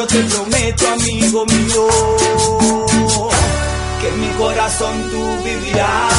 Yo te prometo, amigo mío, que mi corazón tú vivirás.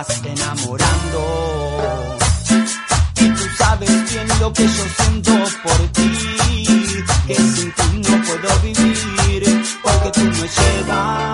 estás enamorando. Y tú sabes bien lo que yo siento por ti, que sin ti no puedo vivir, porque tú me llevas.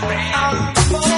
I'm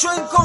quiero yo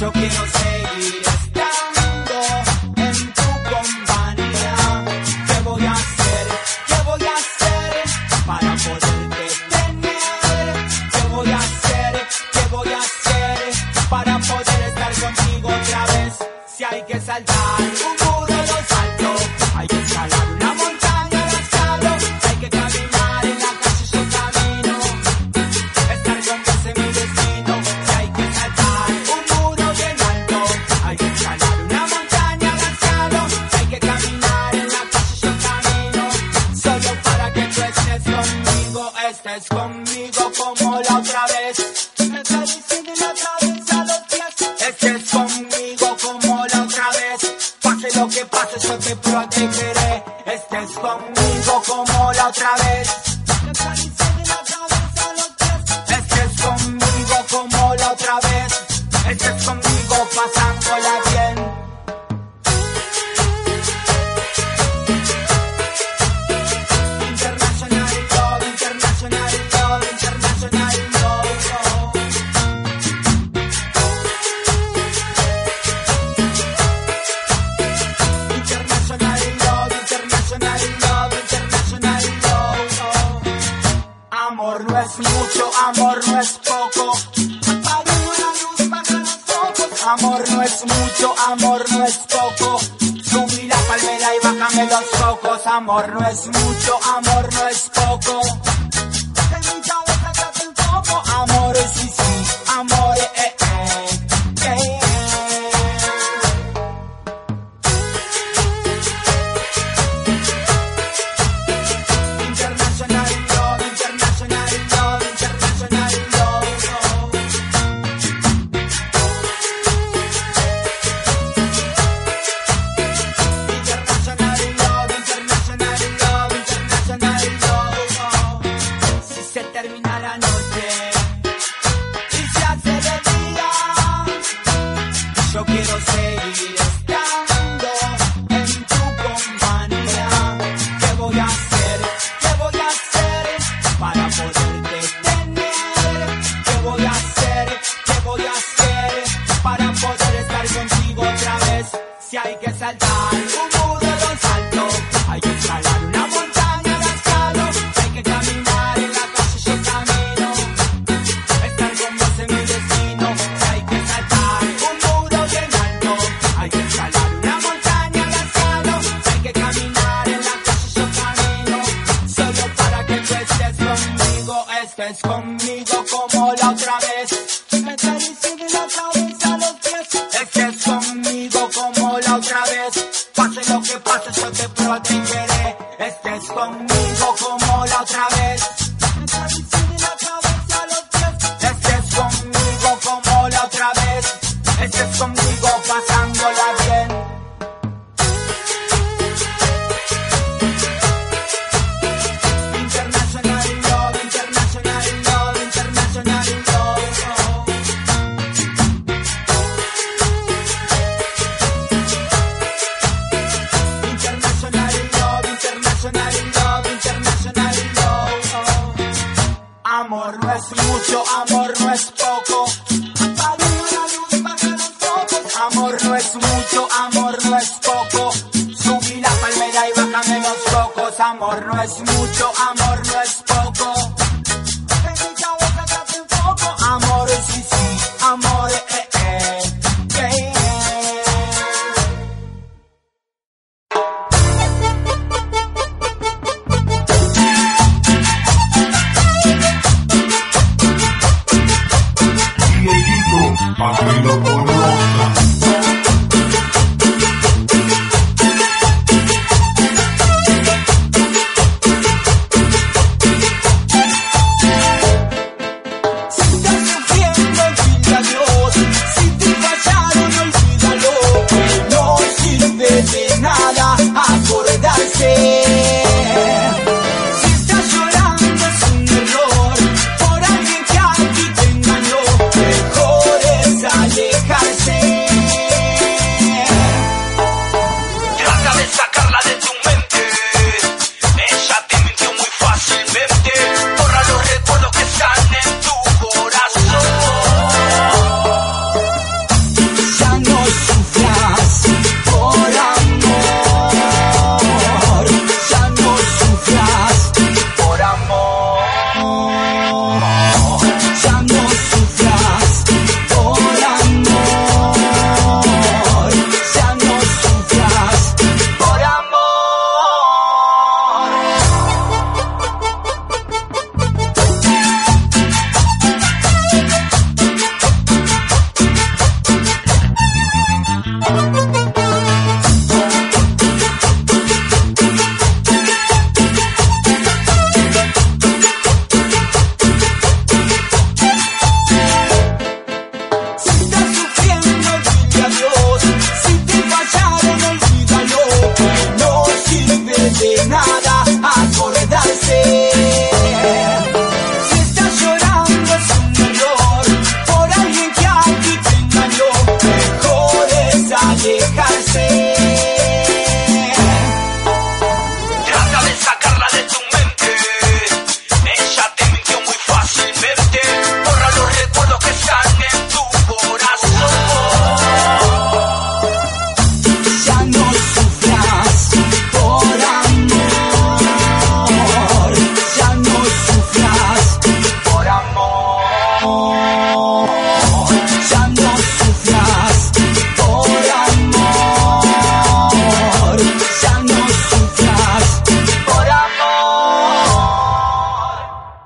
yo quiero termina la noche